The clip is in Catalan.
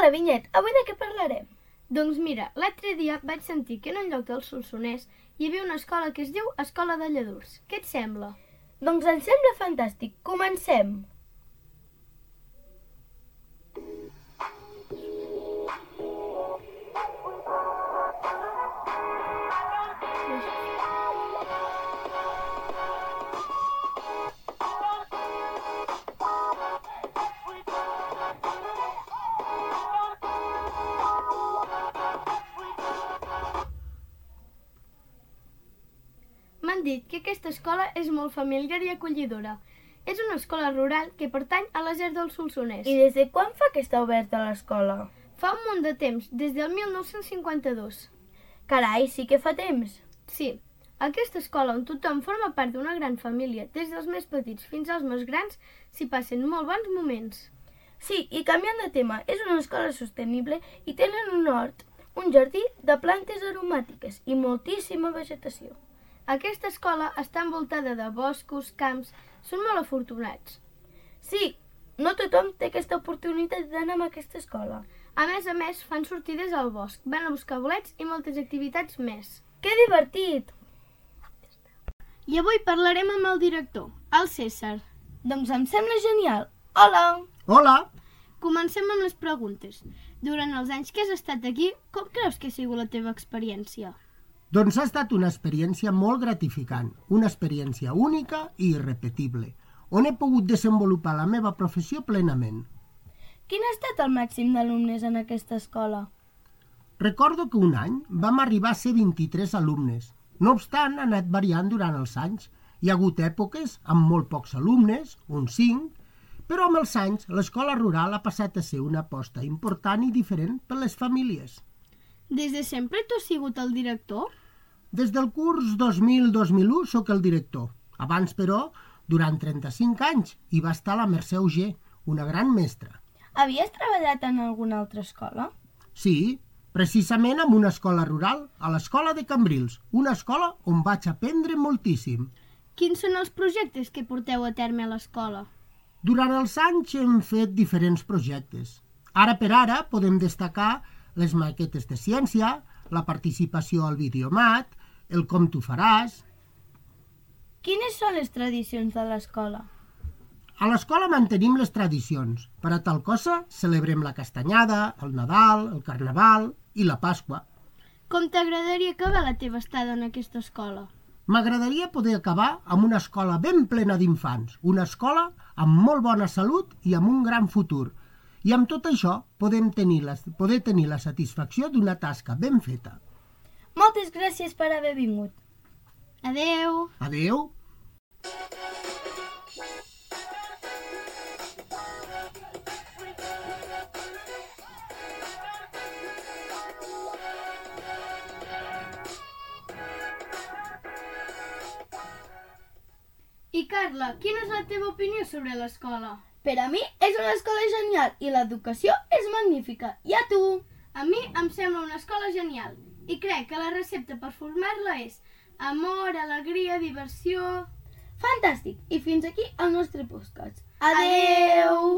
Hola, Vinyet, avui de què parlarem? Doncs mira, l'altre dia vaig sentir que en un lloc del Solsonès hi havia una escola que es diu Escola de Lladurs. Què et sembla? Doncs em sembla fantàstic. Comencem. M'han dit que aquesta escola és molt familiar i acollidora. És una escola rural que pertany a l'Aser del Solsonès. I des de quan fa que està oberta l'escola? Fa un munt de temps, des del 1952. Carai, sí que fa temps. Sí, aquesta escola on tothom forma part d'una gran família, des dels més petits fins als més grans, s'hi passen molt bons moments. Sí, i canviant de tema, és una escola sostenible i tenen un hort, un jardí de plantes aromàtiques i moltíssima vegetació. Aquesta escola està envoltada de boscos, camps, són molt afortunats. Sí, no tothom té aquesta oportunitat d'anar a aquesta escola. A més a més, fan sortides al bosc, van a buscar bolets i moltes activitats més. Que divertit! I avui parlarem amb el director, el César. Doncs em sembla genial. Hola! Hola! Comencem amb les preguntes. Durant els anys que has estat aquí, com creus que ha sigut la teva experiència? Doncs ha estat una experiència molt gratificant, una experiència única i irrepetible, on he pogut desenvolupar la meva professió plenament. Quin ha estat el màxim d'alumnes en aquesta escola? Recordo que un any vam arribar a ser 23 alumnes. No obstant, ha anat variant durant els anys. Hi ha hagut èpoques amb molt pocs alumnes, uns 5, però amb els anys l'escola rural ha passat a ser una aposta important i diferent per les famílies. Des de sempre tu has sigut el director? Des del curs 2000-2001 sóc el director. Abans, però, durant 35 anys hi va estar la Mercè Auger, una gran mestra. Havies treballat en alguna altra escola? Sí, precisament en una escola rural, a l'escola de Cambrils, una escola on vaig aprendre moltíssim. Quins són els projectes que porteu a terme a l'escola? Durant els anys hem fet diferents projectes. Ara per ara podem destacar les maquetes de ciència, la participació al videomat, el com tu faràs... Quines són les tradicions de l'escola? A l'escola mantenim les tradicions. Per a tal cosa celebrem la castanyada, el Nadal, el Carnaval i la Pasqua. Com t'agradaria acabar la teva estada en aquesta escola? M'agradaria poder acabar amb una escola ben plena d'infants, una escola amb molt bona salut i amb un gran futur. I amb tot això podem tenir la, poder tenir la satisfacció d'una tasca ben feta. Moltes gràcies per haver vingut. Adeu! Adeu! I Carla, quina és la teva opinió sobre l'escola? Per a mi és una escola genial i l'educació és magnífica. I a tu? A mi em sembla una escola genial i crec que la recepta per formar-la és amor, alegria, diversió... Fantàstic! I fins aquí el nostre podcast. Adeu! Adeu!